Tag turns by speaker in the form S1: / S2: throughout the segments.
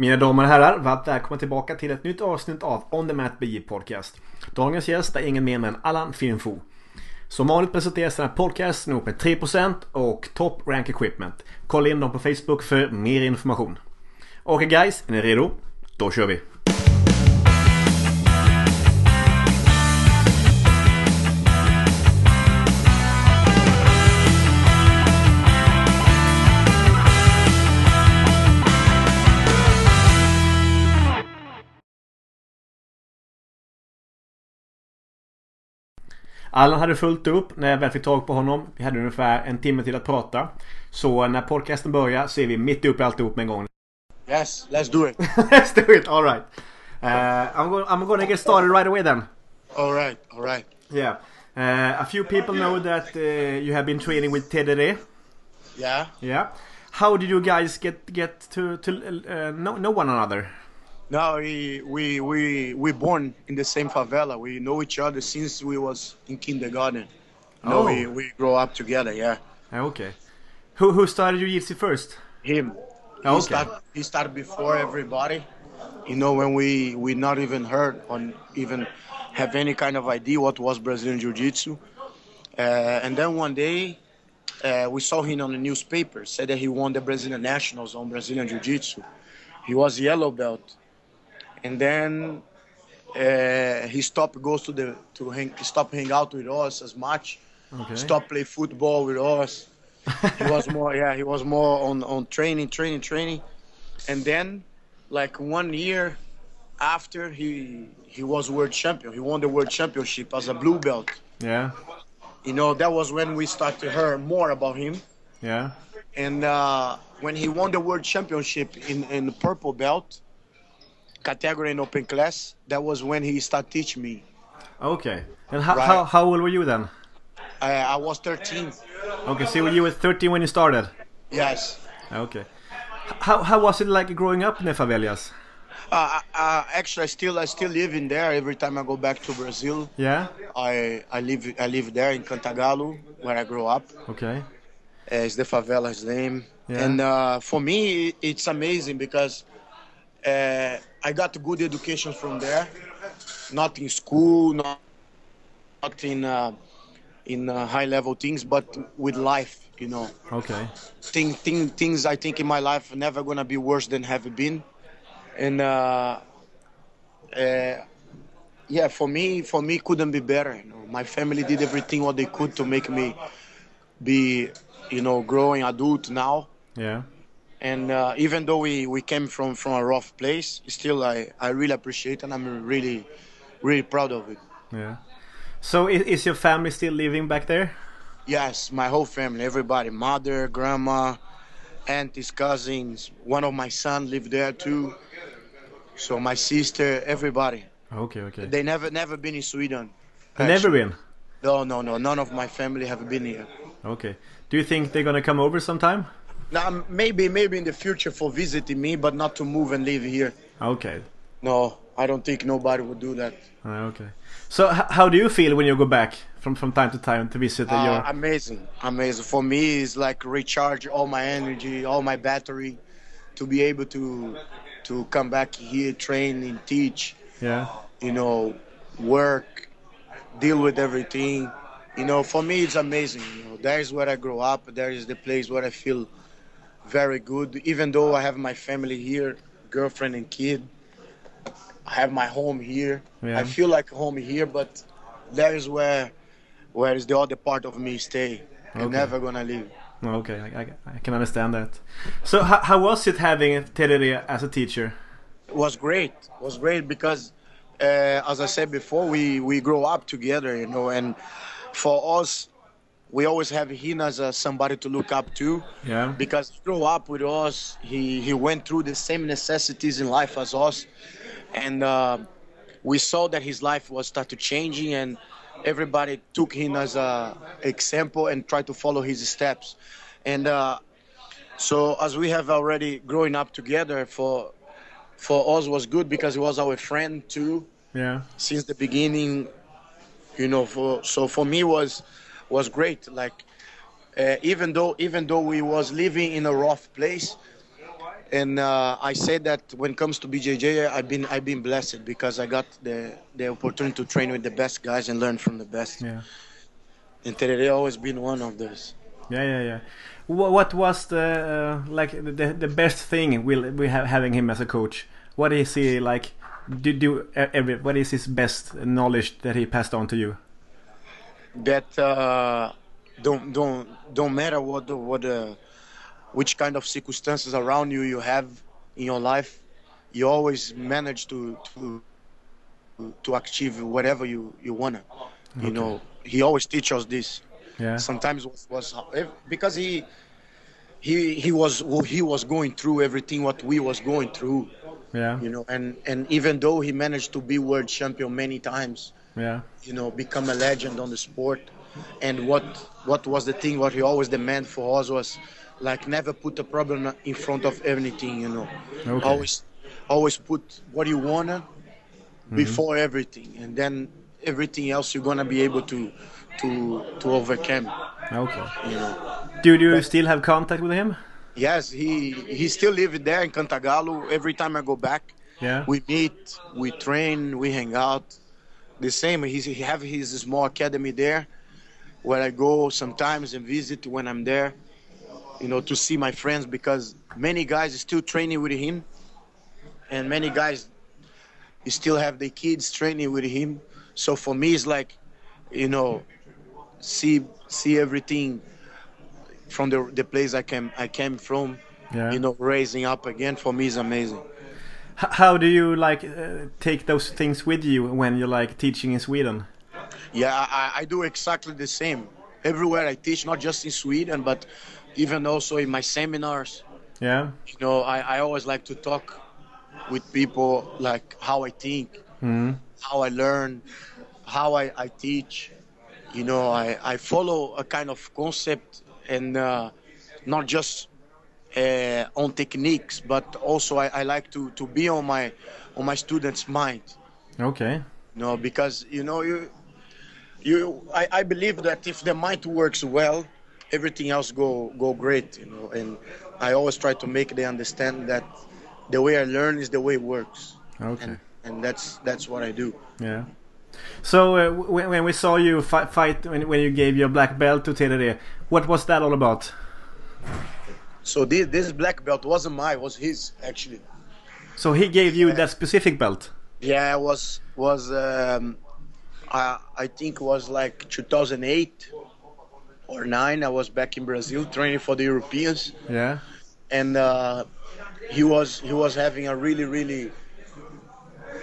S1: Mina damer och herrar, varmt välkomna tillbaka till ett nytt avsnitt av On The Mat BJ Podcast. Dagens gäst är ingen mer än Allan Finfo. Som vanligt presenteras den här podcasten ihop med 3% och Top Rank Equipment. Kolla in dem på Facebook för mer information. Okej okay guys, är ni redo? Då kör vi! Allan hade fullt upp när jag väl fick tag på honom. Vi hade ungefär en timme till att prata. Så när podcasten börjar så är vi mitt uppe i alltihop med en gång.
S2: Yes, let's do it.
S1: let's do it, alright. Uh, I'm, going, I'm gonna get started right away then.
S2: Alright, alright.
S1: Yeah. Uh, a few people know that uh, you have been training with TDD.
S2: Yeah.
S1: Yeah. How did you guys get get to to uh, know, know one another?
S2: No, we we we we born in the same favela. We know each other since we was in kindergarten. No,
S1: Oh.
S2: we we grow up together. Yeah,
S1: Ah, Okay. Who who started jiu-jitsu first?
S2: him. He
S1: Okay.
S2: start he started before everybody. You know when we we not even heard or even have any kind of idea what was Brazilian Jiu-Jitsu. Uh, and then one day uh, we saw him on the newspaper said that he won the Brazilian Nationals on Brazilian Jiu-Jitsu. He was yellow belt, and then uh, he stopped goes to the to hang, stop hang out with us as much.
S1: Okay.
S2: Stop play football with us. he was more yeah he was more on on training training training, and then like one year after he he was world champion. He won the world championship as a blue belt.
S1: Yeah.
S2: You know that was when we started to hear more about him.
S1: Yeah.
S2: And uh, when he won the world championship in, in the purple belt category in open class, that was when he started teaching me.
S1: Okay. And how,
S2: Right.
S1: how how old were you then?
S2: I, I was 13.
S1: Okay, so you were 13 when you started.
S2: Yes.
S1: Okay. How how was it like growing up in the favelas?
S2: Uh, uh, actually, I still I still live in there. Every time I go back to Brazil,
S1: Yeah.
S2: I I live I live there in Cantagalo, where I grew up.
S1: Okay.
S2: Uh, it's the favela's name.
S1: Yeah.
S2: And uh, for me, it's amazing because uh, I got good education from there. Not in school, not, not in uh, in uh, high level things, but with life. You know,
S1: Okay.
S2: thing, thing, things I think in my life are never gonna be worse than have been. And uh, uh, yeah, for me, for me, couldn't be better. You know, my family did everything what they could to make me be, you know, growing adult now.
S1: Yeah.
S2: And uh, even though we, we came from, from a rough place, still I, I really appreciate and I'm really, really proud of it.
S1: Yeah. So is, is your family still living back there?
S2: Yes, my whole family, everybody, mother, grandma, aunties, cousins. One of my son lived there too. So my sister, everybody.
S1: Okay. Okay.
S2: They never never been in Sweden.
S1: Never been.
S2: No, no, no. None of my family have been here.
S1: Okay. Do you think they're gonna come over sometime?
S2: Now maybe maybe in the future for visiting me, but not to move and live here.
S1: Okay.
S2: No, I don't think nobody would do that.
S1: Ah, okay. So how do you feel when you go back from from time to time to visit
S2: Uh,
S1: your?
S2: amazing, amazing. For me, it's like recharge all my energy, all my battery, to be able to to come back here, train and teach.
S1: Yeah.
S2: You know, work, deal with everything. You know, for me, it's amazing. You know, that is where I grew up. There is the place where I feel very good. Even though I have my family here, girlfriend and kid, I have my home here.
S1: Yeah.
S2: I feel like home here, but that is where where is the other part of me stay. I'm never gonna leave.
S1: Okay, I, I, I can understand that. So how, how was it having Terere as a teacher?
S2: It was great. It was great because, uh, as I said before, we we grow up together, you know, and for us, we always have him as uh, somebody to look up to
S1: Yeah.
S2: because he grew up with us. He he went through the same necessities in life as us, and uh, we saw that his life was start to changing, and everybody took him as a example and tried to follow his steps, and uh, so as we have already growing up together for for us was good because he was our friend too
S1: Yeah.
S2: since the beginning you know for so for me was was great like uh, even though even though we was living in a rough place And uh, I say that when it comes to BJJ, I've been I've been blessed because I got the the opportunity to train with the best guys and learn from the best.
S1: Yeah.
S2: And Terere always been one of those.
S1: Yeah, yeah, yeah. Wh- What was the uh, like the the best thing we we have having him as a coach? What is he like? Do do e- every what is his best knowledge that he passed on to you?
S2: That uh, don't don't don't matter what the, what the, which kind of circumstances around you you have in your life, you always manage to to to achieve whatever you you wanna. You know, he always teach us this.
S1: Yeah.
S2: Sometimes was, was because he he he was he was going through everything what we was going through.
S1: Yeah.
S2: You know, and and even though he managed to be world champion many times,
S1: Yeah.
S2: you know, become a legend on the sport. And what what was the thing what he always demand for us was like never put a problem in front of anything, you know.
S1: Okay.
S2: Always always put what you wanna mm-hmm. before everything and then everything else you're gonna be able to to to overcome,
S1: Okay.
S2: you know.
S1: Do you still have contact with him?
S2: Yes, he he still lives there in Cantagalo. Every time I go back,
S1: Yeah.
S2: we meet, we train, we hang out. The same, he's, he have his small academy there, where I go sometimes and visit when I'm there, you know, to see my friends because many guys still training with him, and many guys still have their kids training with him. So for me, it's like, you know, see see everything from the the place I came I came from,
S1: Yeah.
S2: you know, raising up again. For me, is amazing.
S1: How do you like uh, take those things with you when you're like teaching in Sweden?
S2: Yeah, I, I do exactly the same. Everywhere I teach, not just in Sweden, but even also in my seminars.
S1: Yeah.
S2: You know, I, I always like to talk with people like how I think, how I learn, how I, I teach. You know, I, I follow a kind of concept and uh, not just uh, on techniques, but also I, I like to, to be on my on my students' mind.
S1: Okay.
S2: No, because you know you, you. I, I believe that if the mind works well, everything else go go great. You know, and I always try to make them understand that the way I learn is the way it works,
S1: Okay.
S2: and and that's that's what I do.
S1: Yeah. So uh, when, when we saw you fi- fight when, when you gave your black belt to Terere, what was that all about?
S2: So this this black belt wasn't mine; it was his actually.
S1: So he gave you that specific belt.
S2: Yeah, it was was um, I I think it was like 2008 or nine. I was back in Brazil training for the Europeans.
S1: Yeah.
S2: and uh, he was he was having a really really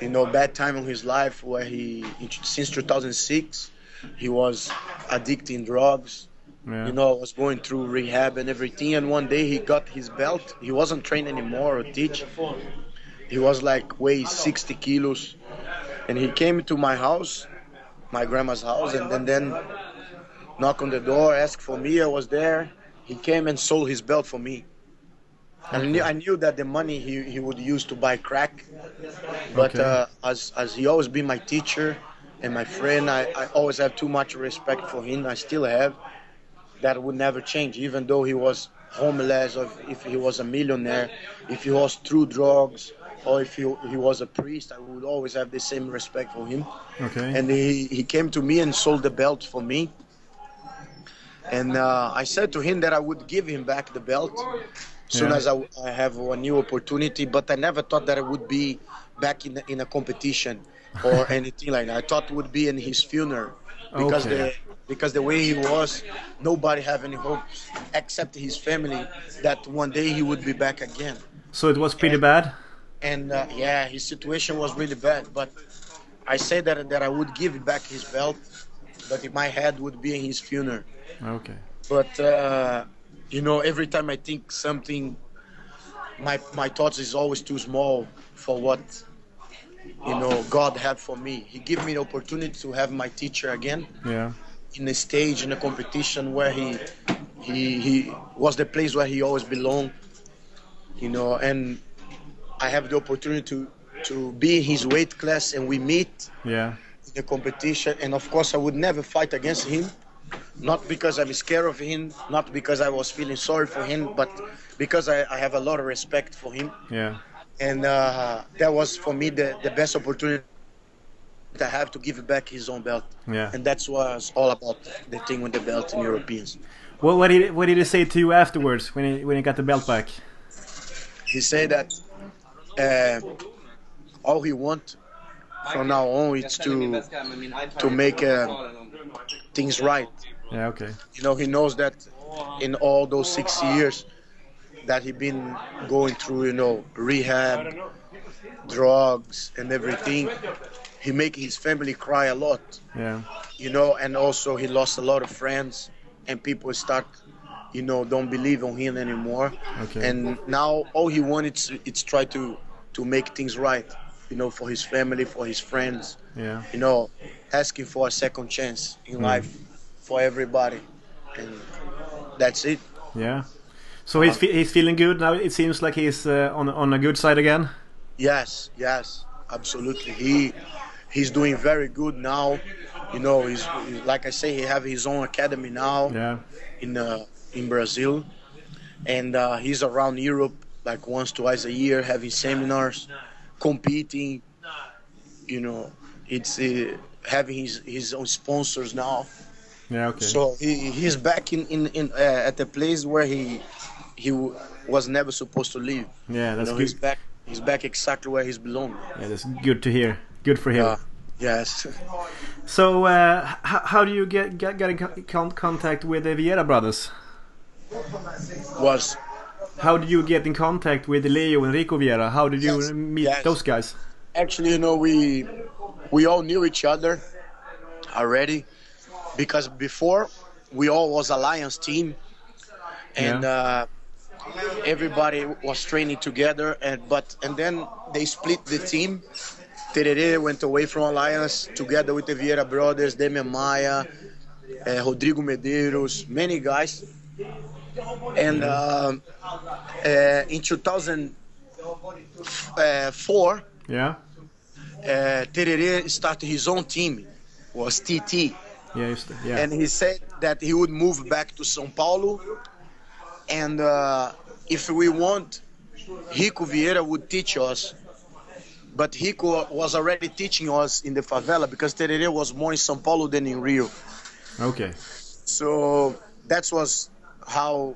S2: you know bad time in his life where he since 2006 he was addicted in drugs
S1: Yeah.
S2: you know I was going through rehab and everything and one day he got his belt he wasn't trained anymore or teach he was like weigh 60 kilos and he came to my house my grandma's house and then then knock on the door ask for me i was there he came and sold his belt for me and I knew, I knew that the money he, he would use to buy crack. But
S1: Okay.
S2: uh, as, as he always been my teacher and my friend, I, I always have too much respect for him. I still have. That would never change, even though he was homeless, or if, he was a millionaire, if he was through drugs, or if he, he was a priest, I would always have the same respect for him.
S1: Okay.
S2: And he, he came to me and sold the belt for me. And uh, I said to him that I would give him back the belt as soon
S1: Yeah.
S2: as I, I have a new opportunity. But I never thought that it would be back in, in a competition or anything like that. I thought it would be in his funeral because
S1: Okay.
S2: Because the way he was, nobody have any hopes except his family that one day he would be back again.
S1: so it was pretty bad.
S2: And uh, yeah, his situation was really bad. But I said that that I would give back his belt, but in my head would be in his funeral.
S1: Okay.
S2: But uh, you know, every time I think something, my my thoughts is always too small for what you know God had for me. He gave me the opportunity to have my teacher again
S1: Yeah.
S2: In a stage in a competition where he he he was the place where he always belonged. You know, and I have the opportunity to to be in his weight class and we meet
S1: Yeah.
S2: in the competition. And of course, I would never fight against him not because I'm scared of him, not because I was feeling sorry for him, but because I, I have a lot of respect for him.
S1: Yeah.
S2: And uh, that was for me the, the best opportunity have to give back his own belt.
S1: Yeah.
S2: And that's what it's all about the thing with the belt in Europeans.
S1: Well, what did what did he say to you afterwards when he when he got the belt back?
S2: He said that uh, all he want from now on is to to make uh, things right.
S1: Yeah. Okay.
S2: You know, he knows that in all those six years that he been going through, you know, rehab, drugs, and everything, he make his family cry a lot.
S1: Yeah.
S2: You know, and also he lost a lot of friends, and people start, you know, don't believe on him anymore.
S1: Okay.
S2: And now all he wants is it's try to to make things right. You know, for his family, for his friends.
S1: Yeah.
S2: You know, asking for a second chance in life for everybody, and that's it.
S1: Yeah. So he's fe- he's feeling good now. It seems like he's uh, on on a good side again.
S2: Yes, yes, absolutely. He he's doing very good now. You know, he's like I say, he have his own academy now
S1: Yeah.
S2: in uh, in Brazil, and uh, he's around Europe like once, twice a year, having seminars, competing. You know, it's uh, having his his own sponsors now.
S1: Yeah. Okay.
S2: So he he's back in in, in uh, at the place where he he w- was never supposed to live.
S1: yeah.
S2: You
S1: That's
S2: know,
S1: good.
S2: he's back. He's back exactly where he's belong.
S1: Yeah. That's good to hear. Good for him.
S2: Uh, yes.
S1: So, uh, how do you get get, get in con- contact with the Vieira brothers?
S2: was
S1: How did you get in contact with Leo and Rico Vieira? How did you
S2: Yes,
S1: meet
S2: yes.
S1: those guys?
S2: actually you know we we all knew each other already because before we all was alliance team and
S1: Yeah.
S2: uh, everybody was training together and but and then they split the team Tererê went away from alliance together with the Vieira brothers Demian Maia uh, Rodrigo Medeiros many guys and um uh, in 2004
S1: Yeah.
S2: uh, Tererê started his own team, was TT,
S1: Yeah. Just, yeah.
S2: and he said that he would move back to São Paulo, and uh, if we want, Rico Vieira would teach us. But Rico was already teaching us in the favela because Tererê was more in São Paulo than in Rio.
S1: okay.
S2: So that was how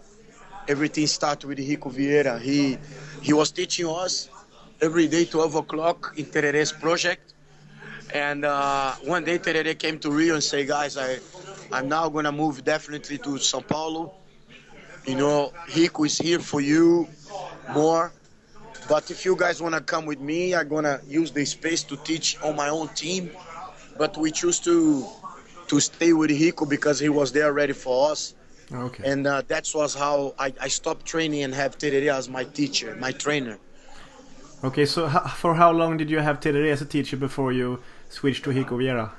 S2: everything started with Rico Vieira. He he was teaching us every day 12 o'clock in Terere's project. And uh, one day Terere came to Rio and say, guys, I I'm now gonna move definitely to São Paulo. You know, Rico is here for you more. But if you guys wanna come with me, I'm gonna use the space to teach on my own team. But we choose to to stay with Rico because he was there ready for us.
S1: Okay.
S2: And uh, that was how I, I stopped training and have Terere as my teacher, my trainer.
S1: Okay. So, for how long did you have Terere as a teacher before you switched to Rico Vieira?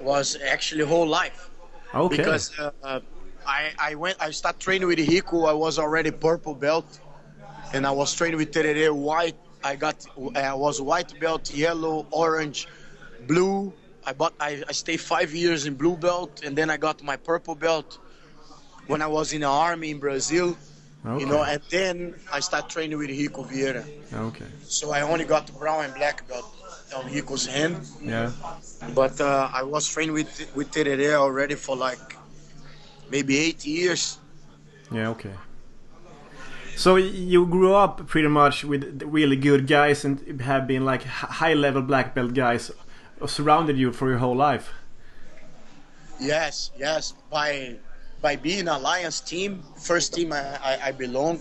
S2: Was actually whole life
S1: Okay.
S2: because uh, uh, I I went I started training with Rico. I was already purple belt, and I was training with Terere white. I got I was white belt, yellow, orange, blue. I bought I, I stayed five years in blue belt, and then I got my purple belt when I was in the army in Brazil.
S1: okay.
S2: You know, and then I started training with Rico Vieira.
S1: okay.
S2: So I only got the brown and black belt on Rico's hand,
S1: Yeah.
S2: but uh, I was trained with with Terere already for like maybe eight years.
S1: Yeah. Okay. So you grew up pretty much with really good guys and have been like high level black belt guys surrounded you for your whole life.
S2: Yes, yes. By by being alliance team, first team I, I, I belong.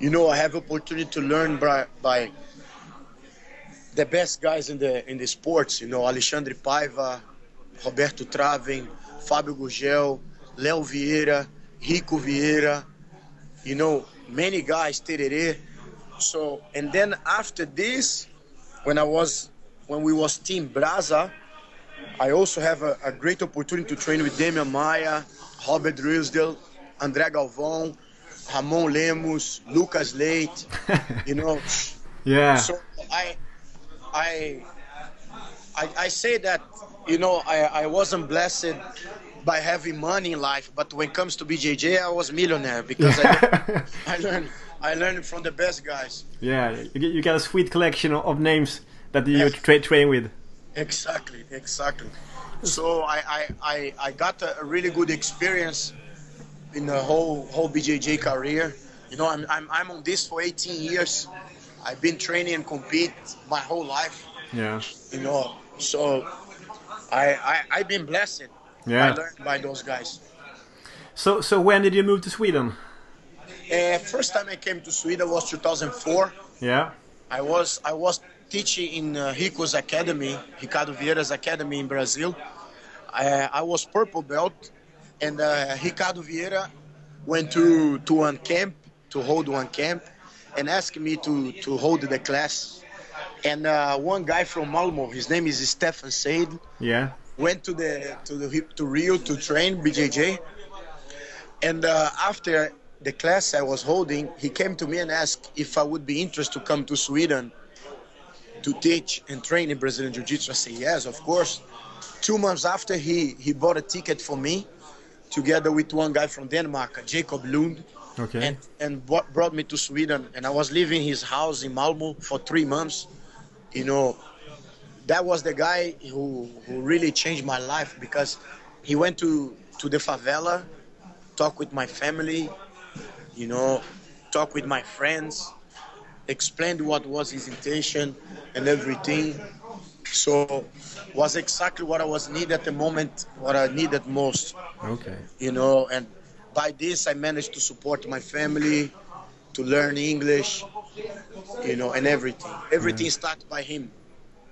S2: You know, I have opportunity to learn by, by the best guys in the in the sports. You know, Alexandre Paiva, Roberto Traven, Fábio Gurgel, Léo Vieira, Rico Vieira. You know, many guys, Tererê. So, and then after this, when I was when we was Team Brasa, I also have a, a great opportunity to train with Demian Maia, Robert Drysdale, André Galvão, Ramon Lemos, Lucas Leite. You know,
S1: Yeah.
S2: so I, I, I, I say that you know I, I wasn't blessed by having money in life, but when it comes to BJJ, I was millionaire because I, I learned I learned from the best guys.
S1: Yeah, you, got a sweet collection of, of names that you
S2: Yeah.
S1: tra- train with.
S2: Exactly, exactly. So I I, I, I got a, a really good experience in the whole whole BJJ career. You know, I'm, I'm I'm on this for 18 years. I've been training and compete my whole life.
S1: Yeah.
S2: You know, so I I I've been blessed.
S1: Yeah.
S2: I learned by those guys.
S1: So so when did you move to Sweden?
S2: Uh, first time I came to Sweden was 2004.
S1: Yeah.
S2: I was I was teaching in uh, Rico's academy, Ricardo Vieira's academy in Brazil. I, I was purple belt, and uh, Ricardo Vieira went to to one camp to hold one camp, and asked me to to hold the class. And uh, one guy from Malmo, his name is Stefan Said,
S1: Yeah.
S2: Went to the to the to Rio to train BJJ. And uh, after the class I was holding, he came to me and asked if I would be interested to come to Sweden to teach and train in Brazilian Jiu-Jitsu. I said yes, of course. Two months after, he he bought a ticket for me, together with one guy from Denmark, Jacob Lund,
S1: Okay.
S2: and and brought brought me to Sweden. And I was living his house in Malmo for three months. You know, that was the guy who who really changed my life because he went to to the favela, talk with my family, you know, talk with my friends, explained what was his intention and everything. So was exactly what I was needed at the moment, what I needed most
S1: okay.
S2: you know and by this i managed to support my family to learn english you know and everything everything mm. started by him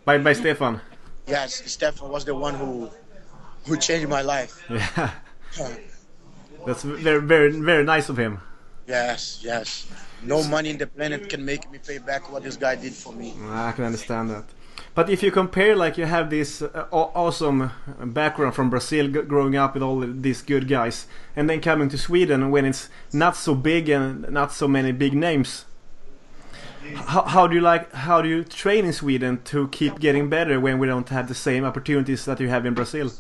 S1: By by Stefan.
S2: yes stefan was the one who who changed my life
S1: Yeah. That's very very very nice of him.
S2: yes yes no money in the planet can make me pay back what this guy did for me
S1: I can understand that. But if you compare, like you have this uh, awesome background from Brazil, g- growing up with all these good guys, and then coming to Sweden when it's not so big and not so many big names. How, how do you like? How do you train in Sweden to keep getting better when we don't have the same opportunities that you have in Brazil?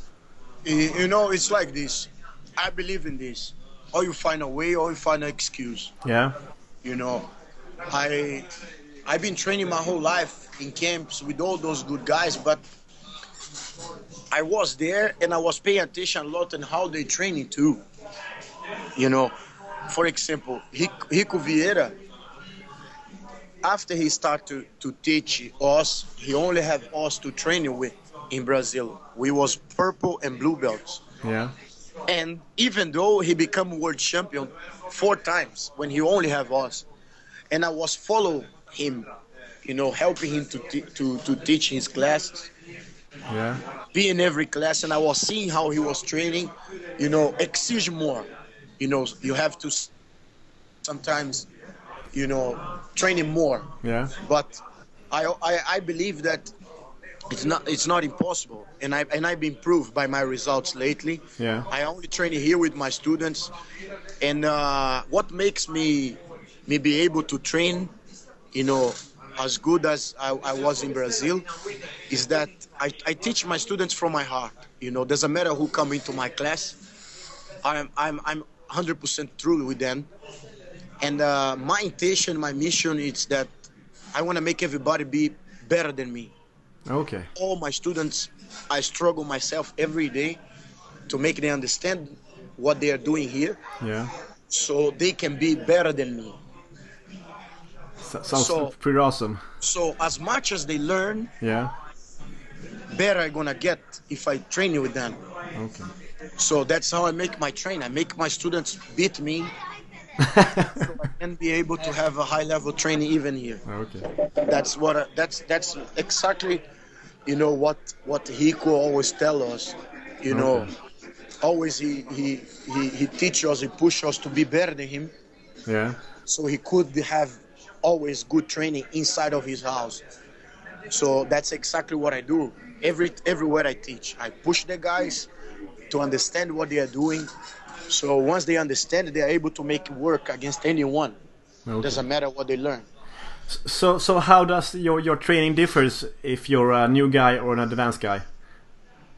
S2: you you know it's like this i believe in this or you find a way or you find an excuse
S1: Yeah.
S2: you know i i've been training my whole life in camps with all those good guys but i was there and i was paying attention a lot on how they training too you know for example Rico Vieira after he started to, to teach us he only have us to train with in brazil we was purple and blue belts
S1: Yeah.
S2: and even though he become world champion four times when he only have us and i was follow him you know helping him to, t- to, to teach his classes
S1: Yeah.
S2: be in every class and i was seeing how he was training you know exige more you know you have to sometimes you know training more
S1: Yeah.
S2: but I, I I believe that it's not it's not impossible, and I and I've been proved by my results lately.
S1: Yeah.
S2: I only train here with my students, and uh, what makes me me be able to train, you know, as good as I, I was in Brazil, is that I, I teach my students from my heart. You know, doesn't matter who come into my class, I'm I'm I'm 100% true with them, and uh, my intention, my mission is that I want to make everybody be better than me.
S1: Okay.
S2: All my students, I struggle myself every day to make them understand what they are doing here,
S1: Yeah.
S2: so they can be better than me.
S1: So, sounds
S2: So-
S1: pretty awesome.
S2: So as much as they learn,
S1: Yeah.
S2: better I'm gonna get if I train with them.
S1: Okay.
S2: So that's how I make my train. I make my students beat me, so I can be able to have a high level training even here.
S1: Ah, okay.
S2: That's what I, that's that's exactly, you know what what Rico always tell us, you know, always he he he, he teach us, he push us to be better than him,
S1: Yeah.
S2: so he could have always good training inside of his house. So that's exactly what I do. Every everywhere I teach, I push the guys to understand what they are doing. So once they understand, they are able to make it work against anyone.
S1: Okay.
S2: Doesn't matter what they learn.
S1: So, so how does your your training differs if you're a new guy or an advanced guy?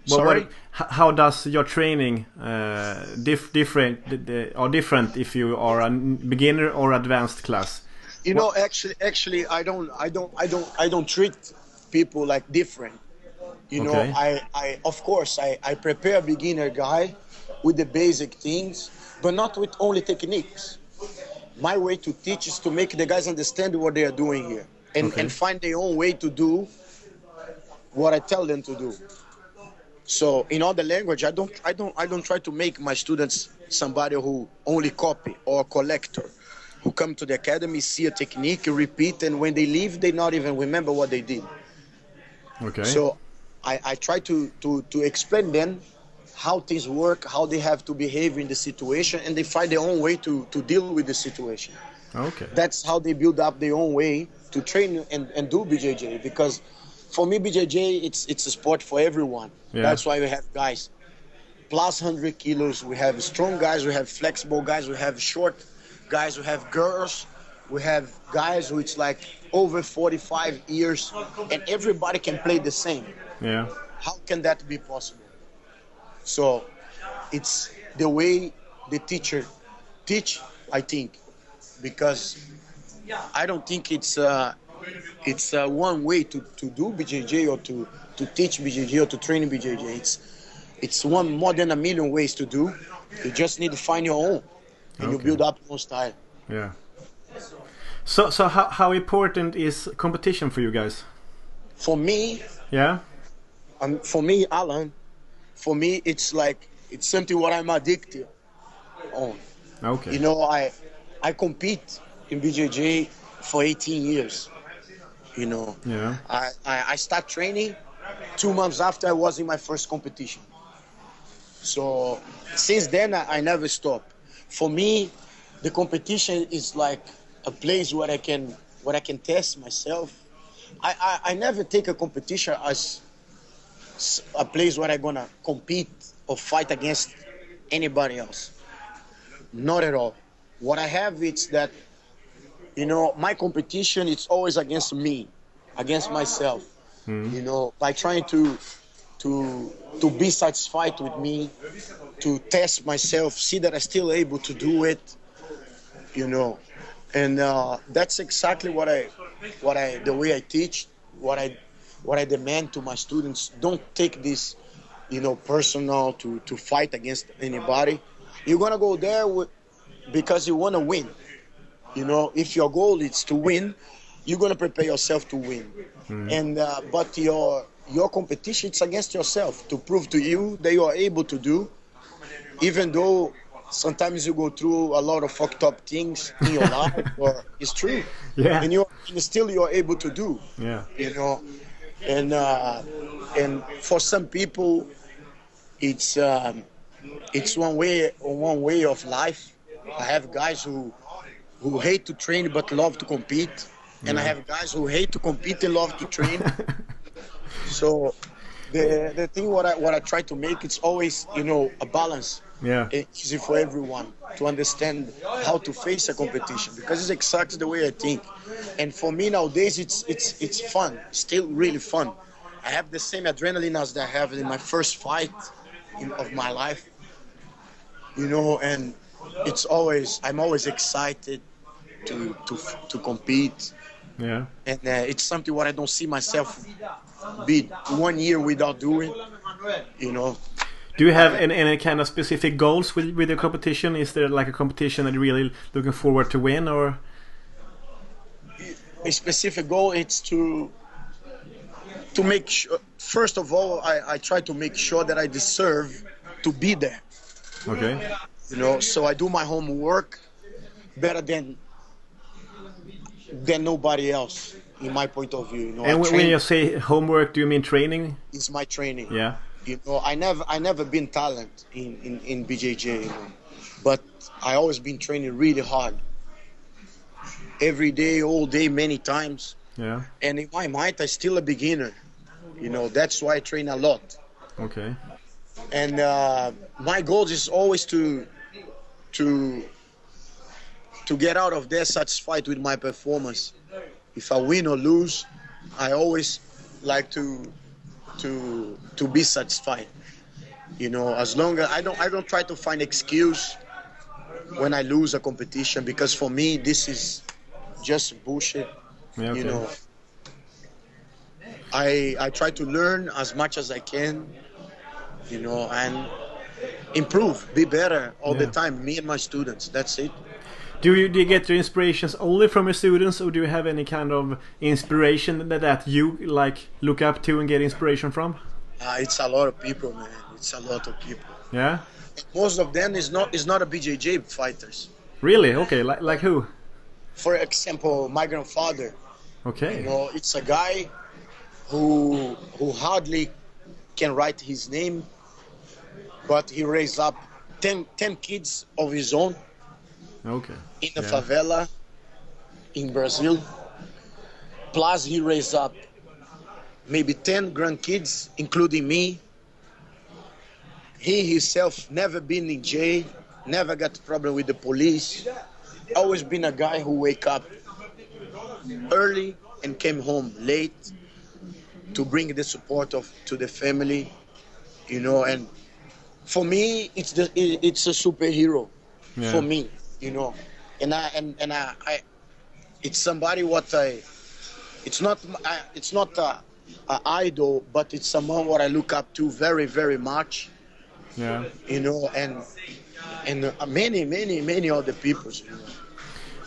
S1: Well,
S2: Sorry?
S1: what- how does your training uh, dif- different d- different if you are a beginner or advanced class?
S2: You know, actually, actually, I don't, I don't, I don't, I don't treat people like different. You know, I, I, of course, I, I prepare a beginner guy with the basic things, but not with only techniques. My way to teach is to make the guys understand what they are doing here and,
S1: Okay.
S2: and find their own way to do what I tell them to do. So in other language, I don't, I don't, I don't try to make my students somebody who only copy or collector, who come to the academy, see a technique, repeat, and when they leave, they not even remember what they did.
S1: Okay.
S2: So I, I try to, to, to explain them how things work, how they have to behave in the situation, and they find their own way to, to deal with the situation.
S1: okay.
S2: That's how they build up their own way to train and, and do BJJ. Because for me, BJJ, it's, it's a sport for everyone.
S1: Yeah.
S2: That's why we have guys plus 100 kilos. We have strong guys, we have flexible guys, we have short guys, we have girls, we have guys who it's like over 45 years, and everybody can play the same.
S1: Yeah.
S2: How can that be possible? So it's the way the teacher teach, I think, because I don't think it's uh, it's uh, one way to, to do BJJ or to, to teach BJJ or to train BJJ. It's it's one more than a million ways to do. You just need to find your own, and you build up your own style.
S1: Yeah. So so how how important is competition for you guys?
S2: For me,
S1: Yeah.
S2: um, for me, Alan, for me, it's like it's something what I'm addicted on.
S1: Okay.
S2: You know, I I compete in BJJ for 18 years. You know,
S1: Yeah.
S2: I, I, I start training two months after I was in my first competition. So since then, I, I never stop. For me, the competition is like a place where I can where I can test myself. I, I, I never take a competition as a place where I'm gonna compete or fight against anybody else. Not at all. What I have is that, you know, my competition it's always against me, against myself. You know, by trying to to to be satisfied with me, to test myself, see that I'm still able to do it. You know, and uh, that's exactly what I what I the way I teach, what I what I demand to my students. Don't take this, you know, personal to to fight against anybody. You're gonna go there with, because you want to win. You know, if your goal is to win, you're gonna prepare yourself to win. And uh, but your your competition it's against yourself to prove to you that you are able to do, even though sometimes you go through a lot of fucked up things in your life, or it's true.
S1: Yeah.
S2: And you and still you are able to do
S1: Yeah.
S2: you know and uh, and for some people it's um, it's one way one way of life. I have guys who who hate to train but love to compete. And i have guys who hate to compete and love to train. So the the thing what i what i try to make it's always you know a balance
S1: Yeah.
S2: it's easy for everyone to understand how to face a competition because it's exactly the way I think. And for me nowadays, it's it's it's fun, still really fun. I have the same adrenaline as I have in my first fight in, of my life, you know. And it's always I'm always excited to to to compete,
S1: Yeah.
S2: and uh, it's something what I don't see myself be one year without doing, you know.
S1: Do you have any, any kind of specific goals with with your competition? Is there like a competition that you're really looking forward to win, or
S2: a specific goal it's to to make sure first of all I, I try to make sure that i deserve to be there
S1: okay?
S2: you know so i do my homework better than than nobody else in my point of view you know
S1: And when, when you say homework, do you mean training?
S2: it's my training
S1: Yeah.
S2: You know i never i never been talent in in, in bjj you know. But i always been training really hard. Every day all day many times.
S1: Yeah.
S2: and in my mind i'm still a beginner. You know that's why i train a lot.
S1: Okay.
S2: and uh, my goal is always to to to get out of there satisfied with my performance. If i win or lose i always like to to to be satisfied. You know, as long as I don't I don't try to find excuse when I lose a competition because for me this is just bullshit.
S1: Yeah, okay.
S2: You know, I I try to learn as much as I can. You know, and improve, be better all the time. Me and my students. That's it.
S1: Do you, do you get your inspirations only from your students, or do you have any kind of inspiration that, that you like look up to and get inspiration from?
S2: Uh, it's a lot of people, man. It's a lot of people.
S1: Yeah.
S2: Most of them is not is not a BJJ fighters.
S1: Really? Okay. Like like who?
S2: For example, my grandfather.
S1: Okay.
S2: You know, it's a guy who who hardly can write his name, but he raised up 10, 10 kids of his own
S1: Okay.
S2: in the
S1: Yeah.
S2: favela in Brazil. Plus, he raised up maybe 10 grandkids, including me. He himself never been in jail, never got a problem with the police. Always been a guy who wake up early and came home late to bring the support of to the family, you know. And for me, it's the it's a superhero
S1: Yeah.
S2: for me, you know. And I and and I, I it's somebody what I it's not I, it's not a, a idol, but it's someone what I look up to very very much,
S1: Yeah.
S2: you know, and and uh, many many many other people, you know.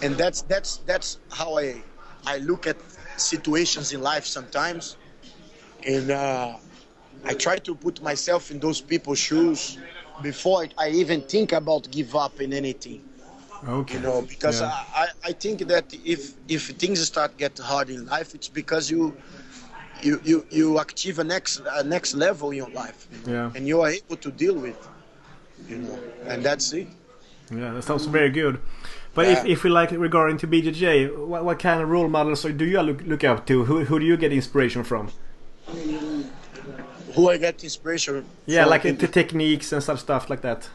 S2: and that's that's that's how I I look at situations in life sometimes, and uh, I try to put myself in those people's shoes before I, I even think about give up in anything
S1: Okay.
S2: you know because
S1: Yeah.
S2: I, I, think that if if things start get hard in life it's because you you you, you achieve a next a next level in your life you know,
S1: Yeah.
S2: and you are able to deal with you know and that's it
S1: Yeah, that sounds very good. But
S2: Yeah.
S1: if, if we like regarding to BJJ, what, what kind of role models do you look look up to? Who who do you get inspiration from?
S2: who I get inspiration
S1: Yeah, like the techniques and stuff stuff like that.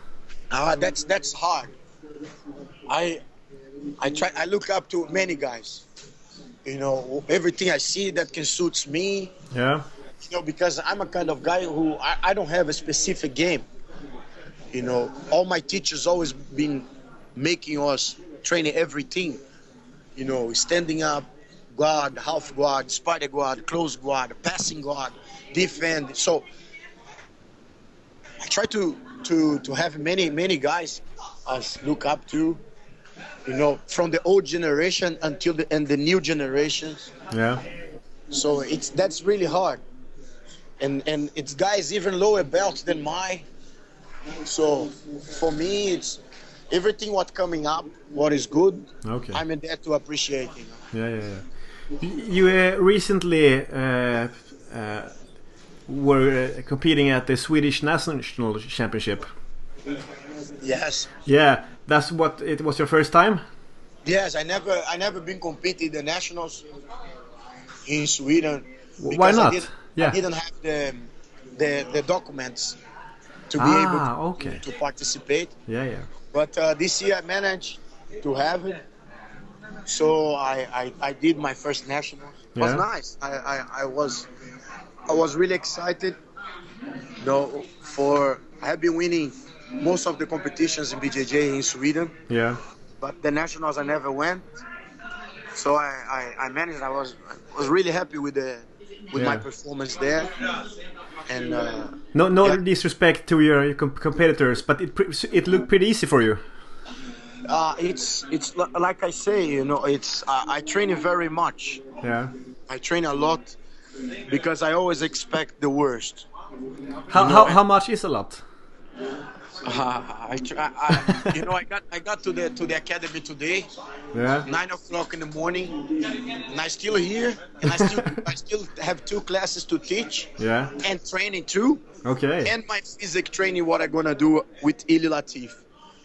S2: Ah, that's that's hard. I I try I look up to many guys. You know, everything I see that can suits me,
S1: Yeah.
S2: you know, because I'm a kind of guy who I, I don't have a specific game. You know, all my teachers always been making us training everything. You know, standing up, guard, half guard, spider guard, close guard, passing guard, defend. So I try to to to have many many guys as look up to. You know, from the old generation until the and the new generations.
S1: Yeah.
S2: So it's that's really hard, and and it's guys even lower belts than mine. So for me, it's everything what coming up, what is good.
S1: Okay.
S2: I'm in there to appreciate. You know.
S1: Yeah, yeah, yeah. You uh, recently uh, uh, were uh, competing at the Swedish National Championship.
S2: Yes,
S1: Yeah, that's what it was your first time.
S2: yes. I never I never been competing the nationals in Sweden.
S1: Why
S2: because I
S1: not?
S2: did-
S1: Yeah.
S2: I didn't have the the, the documents to be
S1: Ah,
S2: able to,
S1: okay.
S2: to participate.
S1: Yeah, yeah.
S2: But uh, this year I managed to have it. So I, I, I did my first national. It was nice. I, I, I was I was really excited. You know, for I have been winning most of the competitions in BJJ in Sweden,
S1: Yeah.
S2: but the nationals I never went. So I, I, I managed. I was I was really happy with the with my performance there. And uh,
S1: No, no
S2: Yeah.
S1: disrespect to your competitors, but it it looked pretty easy for you.
S2: uh, it's it's like I say, you know, it's uh, I train very much.
S1: Yeah.
S2: I train a lot because I always expect the worst.
S1: How how, how much is a lot?
S2: Uh, I, I, you know, I got I got to the to the academy today,
S1: Yeah.
S2: nine o'clock in the morning, and I still here, and I still I still have two classes to teach
S1: Yeah.
S2: and training too,
S1: Okay.
S2: and my physic training. What I'm gonna do with Ili Latif.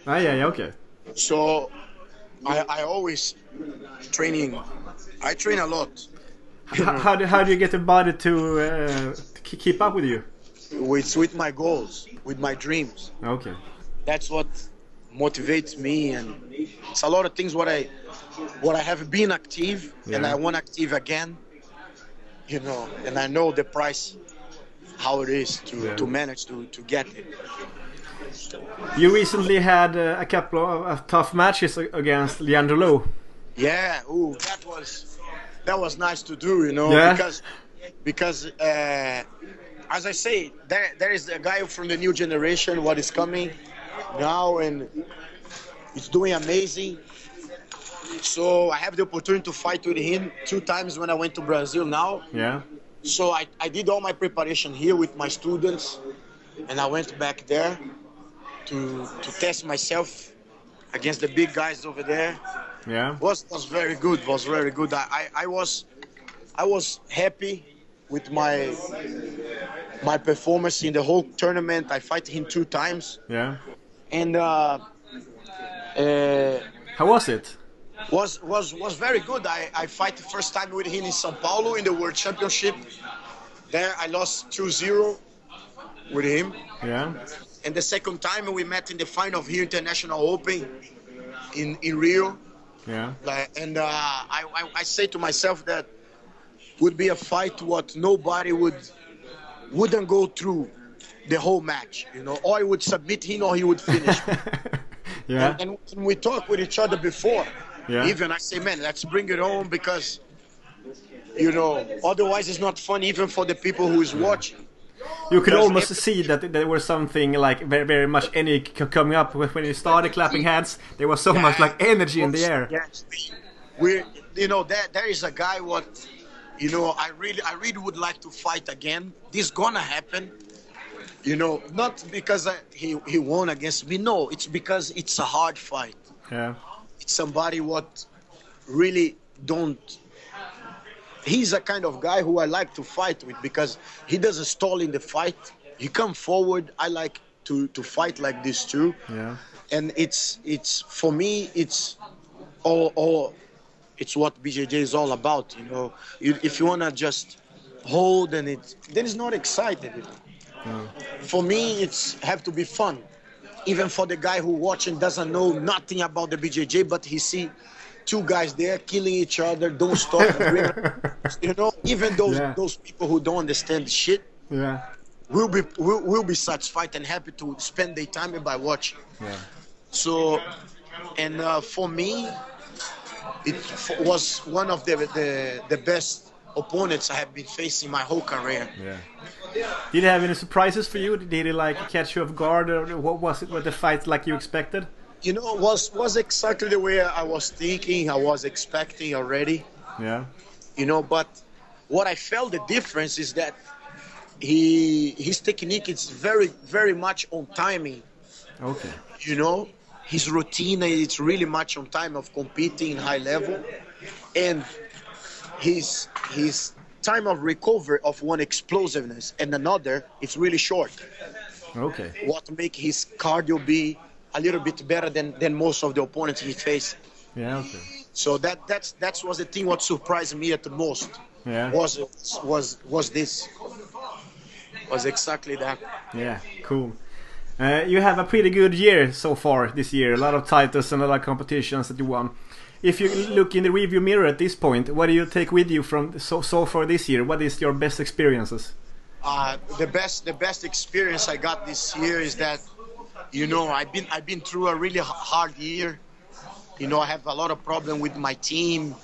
S1: ah, yeah, yeah. Okay.
S2: So, I I always training. I train a lot.
S1: How, how do how do you get the body to uh, keep up with you?
S2: with with my goals, with my dreams.
S1: Okay.
S2: That's what motivates me, and it's a lot of things. What I what I have been active, and I want active again. You know, and I know the price how it is to,
S1: Yeah.
S2: to manage to, to get it.
S1: You recently had uh, a couple of tough matches against Leandro Lo.
S2: Yeah, ooh, that was that was nice to do, you know,
S1: Yeah.
S2: because because uh, as I say, there there is a guy from the new generation, what is coming now, and he's doing amazing. So I have the opportunity to fight with him two times when I went to Brazil now.
S1: Yeah.
S2: So I, I did all my preparation here with my students, and I went back there to to test myself against the big guys over there
S1: Yeah.
S2: was was very good was very good I, I, I was i was happy with my my performance in the whole tournament i fight him two times
S1: Yeah.
S2: and uh, uh,
S1: How was it?
S2: was was was very good i i fight the first time with him in sao paulo in the world championship there i lost 2-0 with him
S1: Yeah.
S2: and the second time we met in the final of here international open in in rio
S1: Yeah.
S2: Like, and uh, I, I, I say to myself that would be a fight what nobody would wouldn't go through the whole match, you know, or he would submit him or he would finish.
S1: yeah.
S2: and, and when we talk with each other before,
S1: Yeah.
S2: even I say, man, let's bring it on because you know, otherwise it's not fun even for the people who is watching.
S1: You could
S2: Because
S1: almost
S2: if-
S1: see that there was something like very, very much energy coming up when you started clapping hands. There was so much like energy in the air.
S2: Yes, we, we you know, there there is a guy what, you know, I really I really would like to fight again. This gonna happen. You know, not because I, he he won against me. No, it's because it's a hard fight.
S1: Yeah.
S2: It's somebody what really don't. He's a kind of guy who I like to fight with because he doesn't stall in the fight. He come forward. I like to to fight like this too
S1: Yeah.
S2: and it's it's for me it's all all it's what BJJ is all about. You know, you, if you wanna just hold and it then it's not excited. For me, it's have to be fun. Even for the guy who watching doesn't know nothing about the BJJ, but he see two guys there killing each other, don't stop. you know, even those
S1: Yeah.
S2: those people who don't understand shit
S1: Yeah.
S2: will be will, will be satisfied and happy to spend their time by watching.
S1: Yeah.
S2: So, and uh, for me, it was one of the, the the best opponents I have been facing my whole career.
S1: Yeah. Did he have any surprises for you? Did he like catch you off guard, or what was it? Was the fight like you expected?
S2: You know, was was exactly the way I was thinking, I was expecting already.
S1: Yeah.
S2: You know, but what I felt the difference is that he his technique is very very much on timing.
S1: Okay.
S2: you know his routine is really much on time of competing in high level and his his time of recovery of one explosiveness and another is really short
S1: Okay.
S2: what make his cardio be a little bit better than than most of the opponents he faced
S1: Yeah. Okay.
S2: so that that's that was the thing what surprised me at the most
S1: Yeah.
S2: was was was this was exactly that
S1: Yeah. Cool. Uh, you have a pretty good year so far this year. A lot of titles and a lot of competitions that you won. If you look in the review mirror at this point, what do you take with you from so so far this year? What is your best experiences?
S2: uh, the best the best experience I got this year is that you know I've been I've been through a really hard year. You know I have a lot of problem with my team.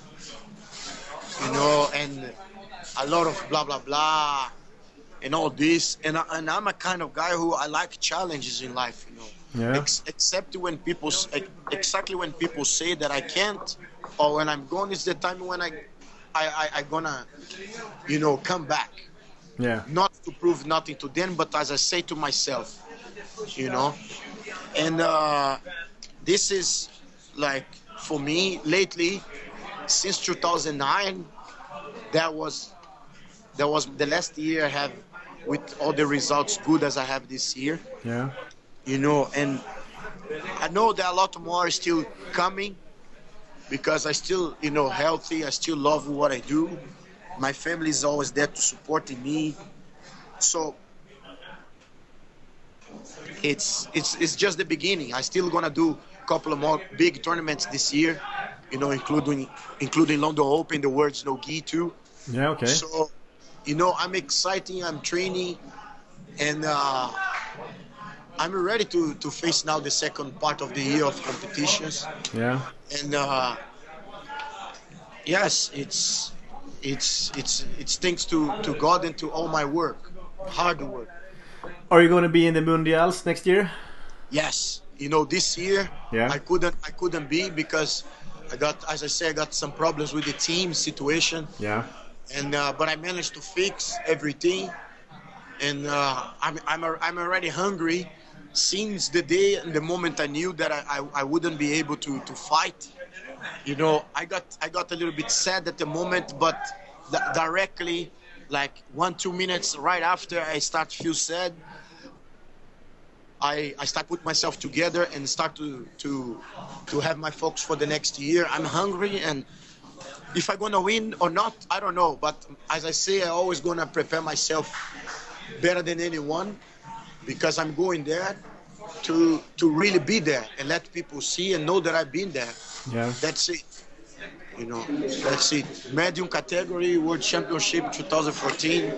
S2: You know and a lot of blah blah blah and all this and I, and I'm a kind of guy who I like challenges in life. You know.
S1: Yeah.
S2: Ex- except when people ex- exactly when people say that I can't or when I'm gone is the time when I I I, I gonna you know come back
S1: Yeah.
S2: not to prove nothing to them, but as I say to myself, you know. And uh, this is like for me lately, since 2009, that was that was the last year I have with all the results good as I have this year,
S1: Yeah.
S2: you know. And I know that a lot more is still coming because I still, you know, healthy. I still love what I do. My family is always there to support me. So it's it's it's just the beginning. I still gonna do a couple of more big tournaments this year, you know, including including London Open, the World's No Gi too.
S1: Yeah. Okay.
S2: So you know, I'm exciting. I'm training, and uh, I'm ready to to face now the second part of the year of competitions.
S1: Yeah.
S2: And uh, yes, it's it's it's it's thanks to to God and to all my work, hard work.
S1: Are you going to be in the Mundials next year?
S2: Yes, you know, this year
S1: Yeah.
S2: I couldn't I couldn't be because I got, as I say, I got some problems with the team situation,
S1: Yeah.
S2: And uh, but I managed to fix everything, and uh, I'm I'm a, I'm already hungry since the day and the moment I knew that I, I, I wouldn't be able to, to fight. You know, I got I got a little bit sad at the moment, but di- directly, like one two minutes right after I start to feel sad, I, I start put myself together and start to to to have my focus for the next year. I'm hungry and if I'm gonna win or not, I don't know. But as I say, I always gonna prepare myself better than anyone because I'm going there to to really be there and let people see and know that I've been there.
S1: Yeah.
S2: That's it. You know, that's it. Medium category World Championship 2014.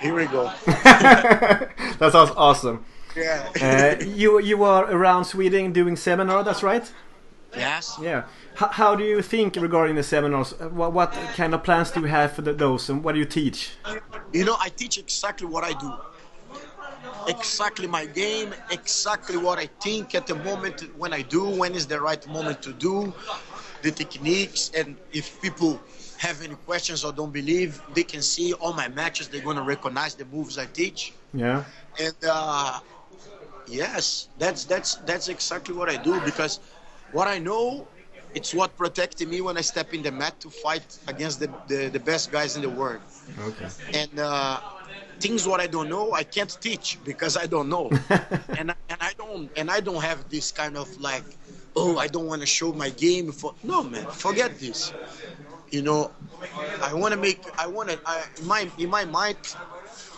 S2: Here we go.
S1: that sounds awesome.
S2: Yeah.
S1: Uh, you you were around Sweden doing seminar. That's right.
S2: yes.
S1: Yeah. How do you think regarding the seminars? What, what kind of plans do you have for the, those, and what do you teach?
S2: You know, I teach exactly what I do. Exactly my game, exactly what I think at the moment when I do, when is the right moment to do, the techniques, and if people have any questions or don't believe, they can see all my matches. They're gonna recognize the moves I teach,
S1: Yeah.
S2: and uh, yes, that's that's that's exactly what I do because what I know, it's what protected me when I step in the mat to fight against the the, the best guys in the world
S1: Okay.
S2: and uh, things what I don't know I can't teach because I don't know, and I- and I don't and I don't have this kind of like, oh I don't want to show my game for no man forget this, you know, I want to make I want to I in my in my mind,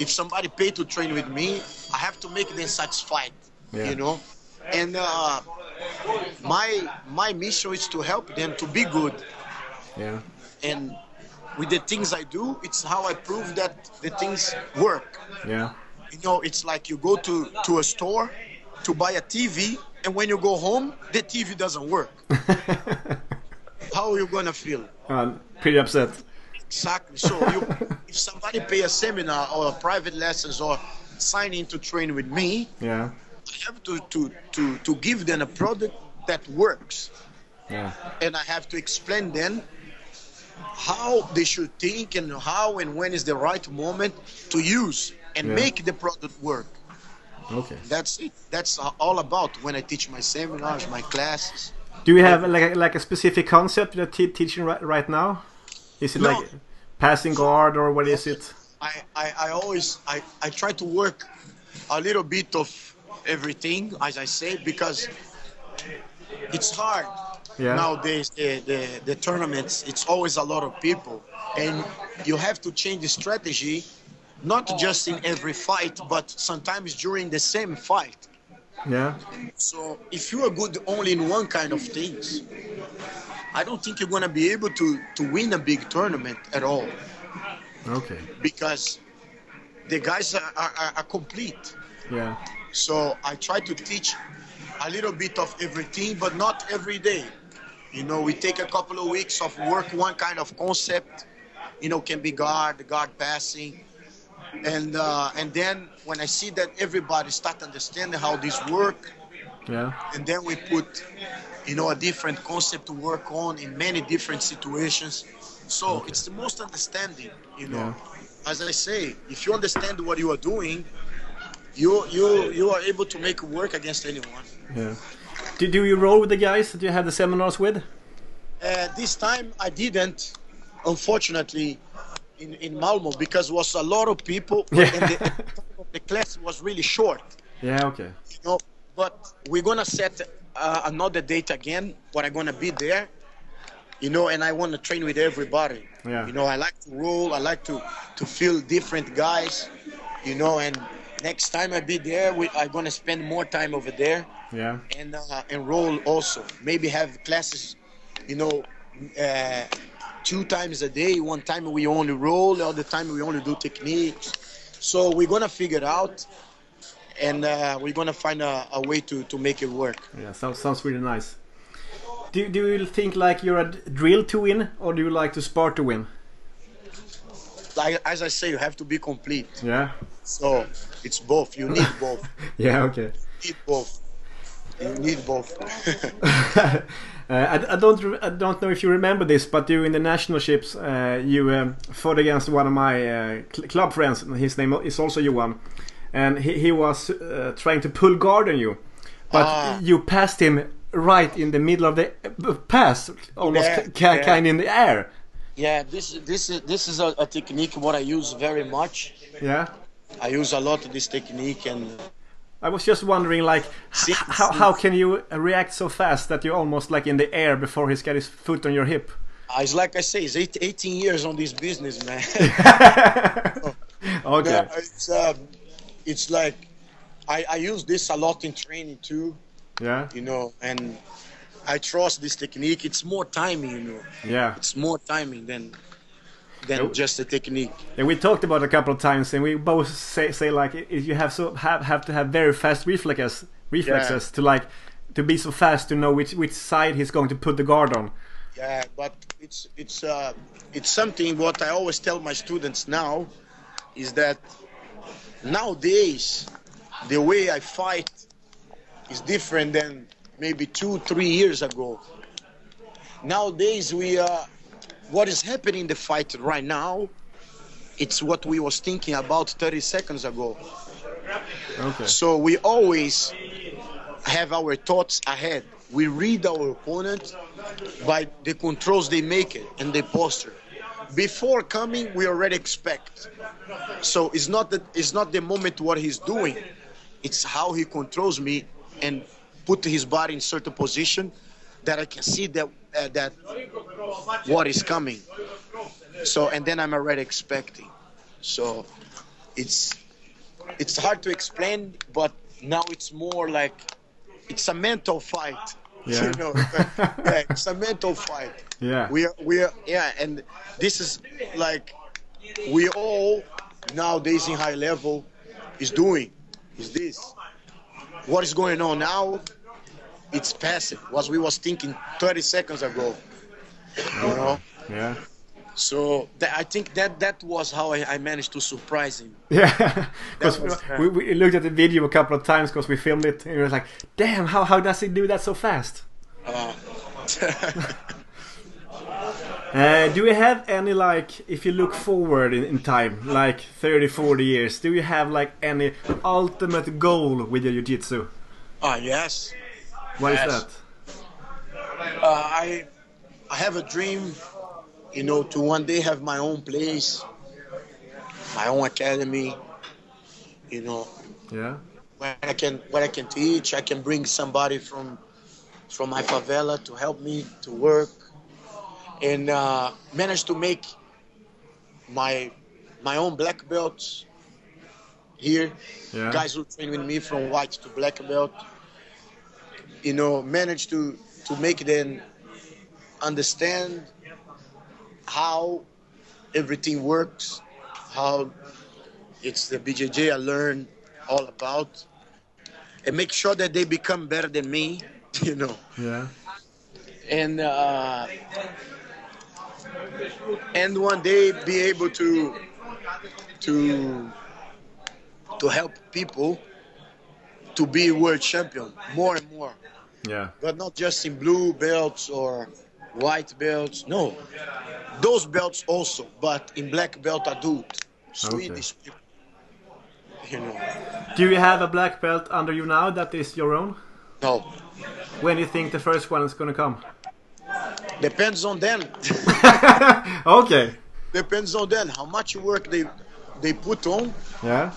S2: if somebody pay to train with me I have to make them satisfied,
S1: Yeah.
S2: you know, and uh, my my mission is to help them to be good
S1: Yeah.
S2: and with the things I do, it's how I prove that the things work.
S1: Yeah.
S2: You know, it's like you go to, to a store to buy a TV, and when you go home, the TV doesn't work. How are you gonna feel?
S1: I'm pretty upset.
S2: Exactly. So you, if somebody pay a seminar or a private lessons or sign in to train with me,
S1: Yeah.
S2: I have to, to, to, to give them a product that works.
S1: Yeah.
S2: and I have to explain them how they should think and how and when is the right moment to use and
S1: Yeah.
S2: make the product work.
S1: Okay.
S2: That's it. That's all about when I teach my seminars, my classes.
S1: Do you have like a, like a specific concept you're te- teaching right, right now? Is it
S2: No.
S1: like passing guard or what is it?
S2: I, I, I always I, I try to work a little bit of everything, as I say, because it's hard
S1: Yeah.
S2: nowadays. The, the the tournaments, it's always a lot of people, and you have to change the strategy, not just in every fight, but sometimes during the same fight.
S1: Yeah.
S2: So if you are good only in one kind of things, I don't think you're gonna be able to to win a big tournament at all
S1: Okay.
S2: because the guys are, are, are complete.
S1: Yeah.
S2: So I try to teach a little bit of everything, but not every day. You know, we take a couple of weeks of work one kind of concept. You know, can be guard, guard passing, and uh, and then when I see that everybody start understanding how this work,
S1: Yeah.
S2: and then we put, you know, a different concept to work on in many different situations. So it's the most understanding, you know. As I say, if you understand what you are doing, you you you are able to make work against anyone.
S1: Yeah. Did do you roll with the guys that you had the seminars with?
S2: Uh, this time I didn't, unfortunately, in in Malmo because it was a lot of people
S1: Yeah.
S2: and the, the class was really short.
S1: Yeah. Okay.
S2: you know. But we're gonna set uh, another date again. When I'm gonna be there, you know, and I want to train with everybody.
S1: Yeah.
S2: You know, I like to roll. I like to to feel different guys. You know, and next time I be there, we, I'm gonna spend more time over there
S1: Yeah.
S2: and uh, and roll also. Maybe have classes, you know, uh, two times a day. One time we only roll, the other time we only do techniques. So we're gonna figure it out, and uh, we're gonna find a, a way to, to make it work.
S1: Yeah, sounds sounds really nice. Do do you think like you're a drill to win, or do you like to spar to win?
S2: Like as I say, you have to be complete.
S1: Yeah.
S2: So it's both. You need both.
S1: Yeah. Okay.
S2: You need both. You need both.
S1: Uh, I, I don't re- I don't know if you remember this, but you in the nationalships uh, you um, fought against one of my uh, cl- club friends. His name is also Johan, and he, he was uh, trying to pull guard on you, but
S2: Ah.
S1: you passed him right in the middle of the uh, pass, almost
S2: Yeah, yeah.
S1: kind in the air.
S2: Yeah, this this is this is a, a technique what I use very much.
S1: Yeah.
S2: I use a lot of this technique and
S1: I was just wondering, like,
S2: See-
S1: how, how can you react so fast that you're almost like in the air before he's got his foot on your hip?
S2: uh, it's like I say, it's eight, 18 years on this business, man.
S1: Okay.
S2: It's uh, it's like I, I use this a lot in training too,
S1: Yeah.
S2: you know, and I trust this technique. It's more timing, you know.
S1: Yeah.
S2: It's more timing than than just a technique.
S1: And we talked about it a couple of times, and we both say say like you have so have have to have very fast reflexes reflexes to like to be so fast to know which which side he's going to put the guard on.
S2: Yeah, but it's it's uh, it's something what I always tell my students now is that nowadays the way I fight is different than maybe two three years ago. Nowadays we are what is happening in the fight right now. It's what we was thinking about 30 seconds ago.
S1: Okay.
S2: So we always have our thoughts ahead. We read our opponent by the controls they make it and the posture. Before coming, we already expect. So it's not that it's not the moment what he's doing. It's how he controls me and put his body in certain position that I can see that uh, that what is coming. So and then I'm already expecting. So it's it's hard to explain, but now it's more like it's a mental fight.
S1: Yeah.
S2: You know, yeah, it's a mental fight.
S1: Yeah.
S2: We are, we are, yeah, and this is like we all nowadays in high level is doing is this. What is going on now? It's passive. What we was thinking 30 seconds ago. You know.
S1: Yeah.
S2: So that, I think that that was how I, I managed to surprise him.
S1: Yeah, because we, we looked at the video a couple of times because we filmed it, and we was like, "Damn, how how does he do that so fast?"
S2: Uh,
S1: Uh, do you have any like, if you look forward in, in time, like 30, 40 years, do you have like any ultimate goal with your jiu-jitsu?
S2: ah, yes.
S1: What is
S2: Yes.
S1: that?
S2: Uh, I I have a dream, you know, to one day have my own place, my own academy, you know,
S1: Yeah.
S2: where I can where I can teach. I can bring somebody from from my favela to help me to work, and uh, manage to make my my own black belts here.
S1: Yeah.
S2: Guys who train with me from white to black belt. You know, manage to to make them understand how everything works, how it's the BJJ I learned all about, and make sure that they become better than me. You know,
S1: Yeah.
S2: and uh, and one day be able to to to help people to be world champion more and more.
S1: Yeah.
S2: but not just in blue belts or white belts. No. Those belts also but in black belt adult swedish people you know.
S1: Do you have a black belt under you now that is your own?
S2: no.
S1: When do you think the first one is gonna come?
S2: Depends on them
S1: Okay.
S2: depends on them how much work they they put on
S1: Yeah.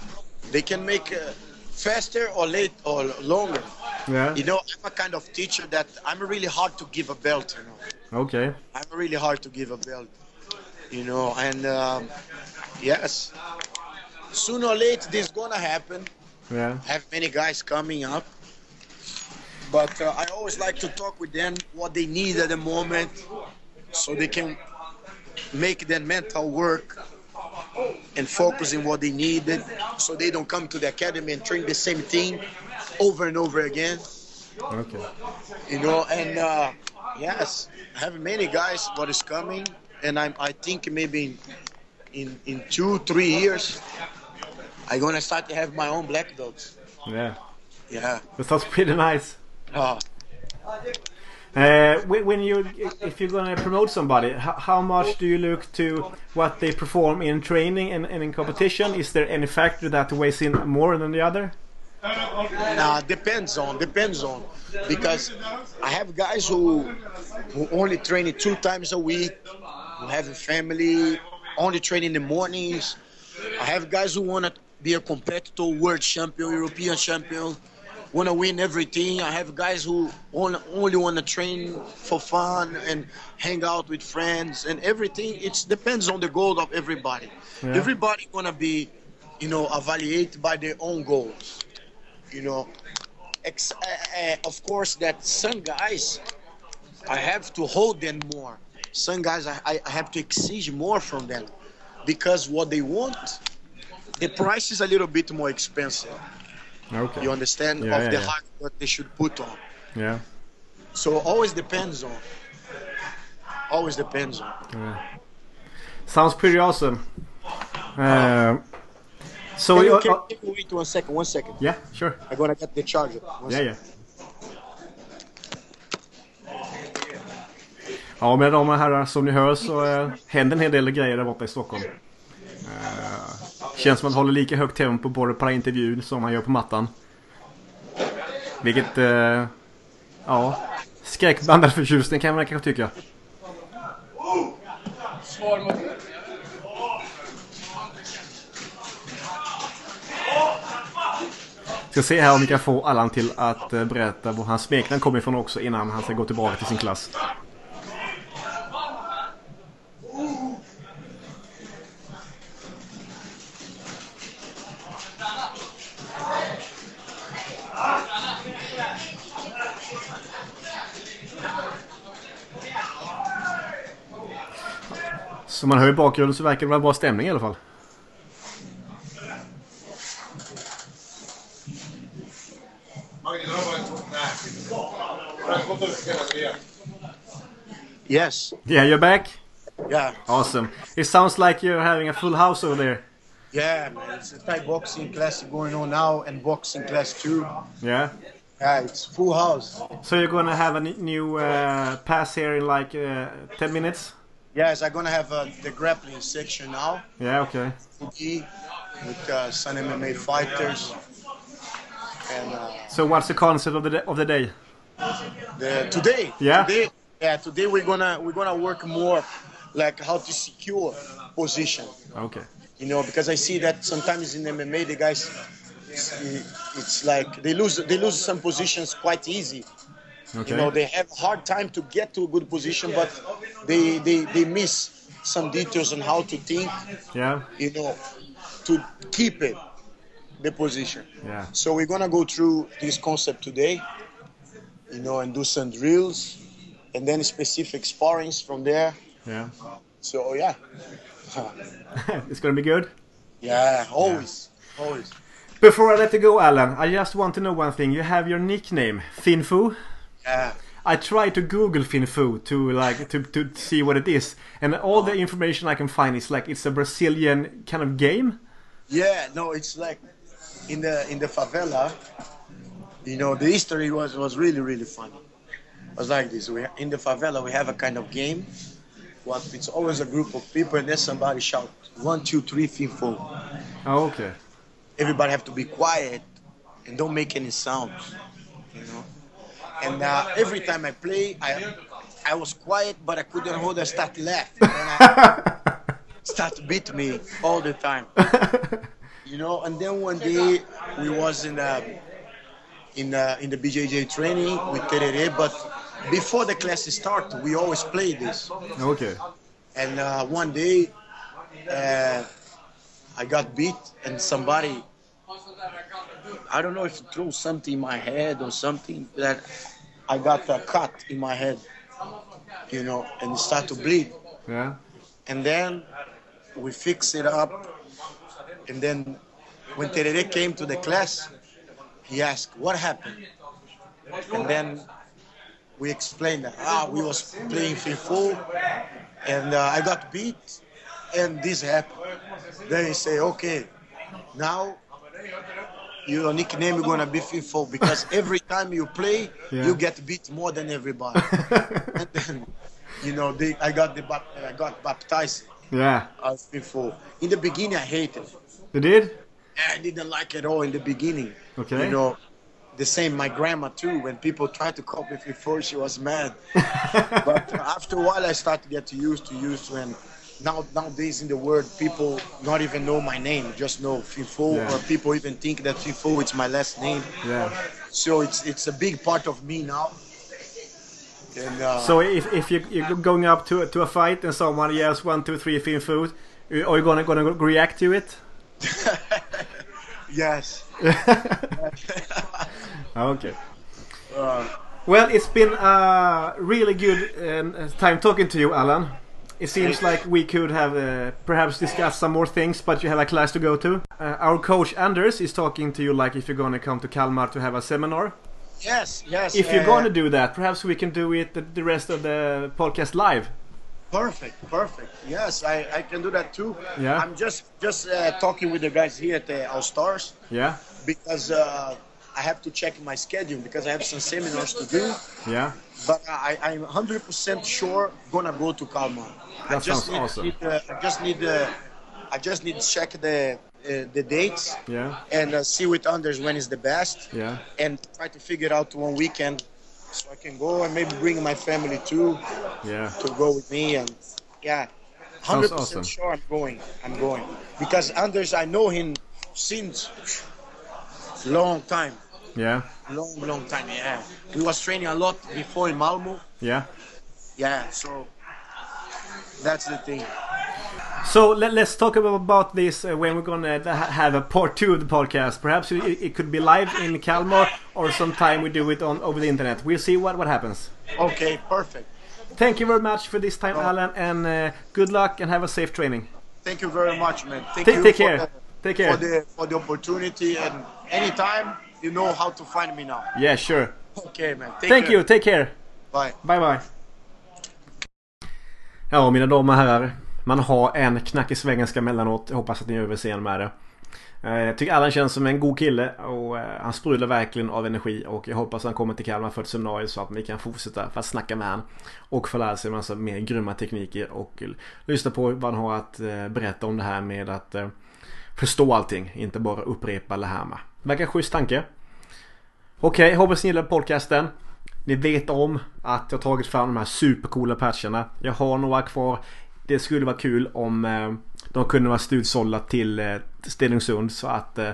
S2: they can make uh, faster or late or longer.
S1: Yeah.
S2: You know, I'm a kind of teacher that I'm really hard to give a belt. You know,
S1: Okay.
S2: I'm really hard to give a belt. You know, and um, yes, sooner or later this gonna happen.
S1: Yeah.
S2: I have many guys coming up, but uh, I always like to talk with them what they need at the moment, so they can make their mental work and focus in what they needed so they don't come to the academy and train the same thing over and over again
S1: Okay.
S2: you know and uh, yes I have many guys what is coming and I'm, i think maybe in, in in two three years i'm gonna start to have my own black belts
S1: Yeah.
S2: yeah
S1: That sounds pretty nice.
S2: Uh,
S1: when you, if you're gonna promote somebody, how, much do you look to what they perform in training and, and in competition? Is there any factor that weighs in more than the other?
S2: Nah, depends on depends on because I have guys who who only train two times a week, who have a family, only train in the mornings. I have guys who wanna be a competitor, world champion, European champion, wanna win everything. I have guys who only, only wanna train for fun and hang out with friends and everything. It depends on the goal of everybody.
S1: Yeah.
S2: Everybody wanna be, you know, evaluated by their own goals you know ex- uh, uh, of course that some guys i have to hold them more some guys I, I I have to exige more from them because what they want the price is a little bit more expensive
S1: Okay.
S2: you understand
S1: Yeah,
S2: of
S1: yeah,
S2: the
S1: yeah.
S2: hard work they should put on
S1: Yeah.
S2: so always depends on always depends on
S1: Sounds pretty awesome. Uh, so
S2: can
S1: you,
S2: you, can
S1: uh,
S2: you wait one second one second
S1: yeah, sure.
S2: i'm gonna get the charger One
S1: Ja,
S2: second.
S1: ja. Ja, mina damer och herrar, som ni hör så eh, händer en hel del grejer där borta i Stockholm. Eh, känns som att man håller lika högt tempo både på intervjun som man gör på mattan. Vilket, eh, ja, skräckblandad förtjusning kan man kanske tycka. Ska se här om vi kan få Allan till att eh, berätta var hans smeknamn kommer ifrån också innan han ska gå tillbaka till sin klass. Som man hör i bakgrunden så verkar det vara bra stämning i alla fall.
S2: yes
S1: Yeah, you're back?
S2: yeah
S1: Awesome. It sounds like you're having a full house over there.
S2: Yeah, man, it's a Thai boxing class going on now and boxing class too.
S1: Yeah.
S2: Yeah, it's full house.
S1: So you're gonna have a new uh, pass here in like uh, 10 minutes?
S2: Yes, I'm gonna have uh, the grappling section now.
S1: Yeah, okay.
S2: With uh, some MMA fighters. And uh,
S1: So what's the concept of the day, of the day?
S2: the, today,
S1: Yeah?
S2: today, yeah, today we're gonna we're gonna work more like how to secure position.
S1: Okay.
S2: You know, because I see that sometimes in MMA the guys, it's, it's like they lose they lose some positions quite easy.
S1: Okay.
S2: You know, they have a hard time to get to a good position, but they, they, they miss some details on how to think,
S1: yeah.
S2: you know, to keep it, the position.
S1: Yeah.
S2: So we're gonna go through this concept today, you know, and do some drills, and then specific sparrings from there.
S1: Yeah.
S2: So yeah,
S1: it's gonna be good.
S2: yeah, always, always.
S1: Before I let you go, Alan, I just want to know one thing. You have your nickname, Finfou.
S2: Yeah,
S1: I tried to Google Finfou to like to, to see what it is, and all the information I can find is like it's a Brazilian kind of game.
S2: yeah. No, it's like in the in the favela. You know, the history was was really really funny. It was like this. We in the favela we have a kind of game. What it's always a group of people, and then somebody shout one, two, three, Finfou.
S1: Oh, okay.
S2: Everybody have to be quiet and don't make any sounds. You know. And uh, every time I play, I I was quiet, but I couldn't hold. Laughing. And I start to beat me all the time. you know. And then one day we was in uh, in uh, in the BJJ training with Terere, but before the class start, we always play this.
S1: okay.
S2: And uh, one day, uh, I got beat, and somebody, I don't know if it threw something in my head or something, that I got a cut in my head, you know, and it started to bleed.
S1: Yeah.
S2: and then we fix it up. And then when Terere came to the class, he asked, "What happened?" And then we explained that ah, we was playing Finfou, and uh, I got beat, and this happened. Then he say, "Okay, now." Your nickname is gonna be Finfou because every time you play,
S1: Yeah.
S2: you get beat more than everybody. and then, you know, they, I got the I got baptized
S1: Yeah.
S2: as Finfou. In the beginning, I hated. it.
S1: You did?
S2: I didn't like it all in the beginning.
S1: Okay.
S2: You know, the same. My grandma too. When people tried to call me Finfou, she was mad. but after a while, I started to get used to used to and. Now, nowadays in the world, people not even know my name, just know Finfou,
S1: Yeah.
S2: or people even think that Finfou is my last name.
S1: Yeah.
S2: So it's it's a big part of me now. And uh,
S1: So if, if you, you're going up to to a fight and someone yells one two three Finfou, are you gonna gonna react to it?
S2: yes,
S1: Okay.
S2: uh,
S1: Well, it's been a really good um, time talking to you, Alan. It seems like we could have uh, perhaps discussed some more things, but you have a class to go to. Uh, our coach Anders is talking to you like if you're gonna come to Kalmar to have a seminar.
S2: yes, yes.
S1: If you're
S2: uh,
S1: gonna do that, perhaps we can do it the, the rest of the podcast live.
S2: Perfect, perfect. Yes, I, I can do that too.
S1: Yeah.
S2: I'm just just uh, talking with the guys here at the All Stars
S1: Yeah,
S2: because uh, I have to check my schedule because I have some seminars to do.
S1: yeah,
S2: But I, I'm 100% sure gonna go to Kalmar. I
S1: That
S2: just
S1: sounds
S2: need,
S1: awesome.
S2: need, uh, I just need uh, I just need to check the uh, the dates
S1: yeah,
S2: and uh, see with Anders when is the best.
S1: yeah.
S2: and try to figure out one weekend so I can go and maybe bring my family too
S1: Yeah.
S2: to go with me and yeah,
S1: Sounds
S2: hundred
S1: awesome.
S2: percent sure I'm going. I'm going because Anders I know him since long time,
S1: Yeah,
S2: long long time. Yeah, we was training a lot before in Malmo.
S1: yeah.
S2: Yeah, so that's the thing.
S1: So let, us talk about, this uh, when we're gonna have a part two of the podcast. Perhaps it, it could be live in Kalmar, or sometime we do it on over the internet. We'll see what what happens.
S2: Okay, perfect.
S1: Thank you very much for this time, Alan, and uh, good luck and have a safe training.
S2: Thank you very much, man. Thank
S1: Take,
S2: you
S1: take
S2: for
S1: care.
S2: the-
S1: Take care.
S2: for the for the opportunity and anytime you know how to find me now.
S1: Yeah, sure.
S2: Okay, man. Take
S1: Thank
S2: care.
S1: you. Take care.
S2: Bye.
S1: Bye bye. Ja, mina damer och herrar. Man har en knackig svengelska mellanåt. Jag hoppas att ni är överseende med det. Eh, Jag tycker Allan känns som en god kille och eh, han sprudlar verkligen av energi och jag hoppas han kommer till Kalmar för ett seminarium så att vi kan fortsätta för att snacka med han och få lära sig en massa mer grymma tekniker och lyssna på vad han har att eh, berätta om det här med att förstå allting, inte bara upprepa eller Verkar Verkar schysst tanke. Okej, hoppas ni gillar podcasten. Ni vet om att jag tagit fram de här supercoola patcherna. Jag har några kvar. Det skulle vara kul om eh, de kunde vara slutsålda till eh, Stenungsund så att eh,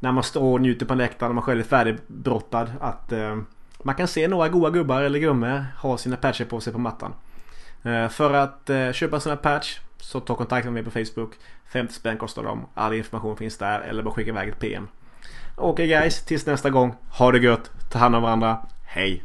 S1: när man står och njuter på läktaren och man själv är färdigbrottad att eh, man kan se några goa gubbar eller gummor ha sina patcher på sig på mattan. Eh, för att eh, köpa sina patch så ta kontakt med mig på Facebook. 50 spänn kostar de. All information finns där eller bara skicka iväg ett PM. Okej guys, tills nästa gång. Ha det gött. Ta hand om varandra. Hej!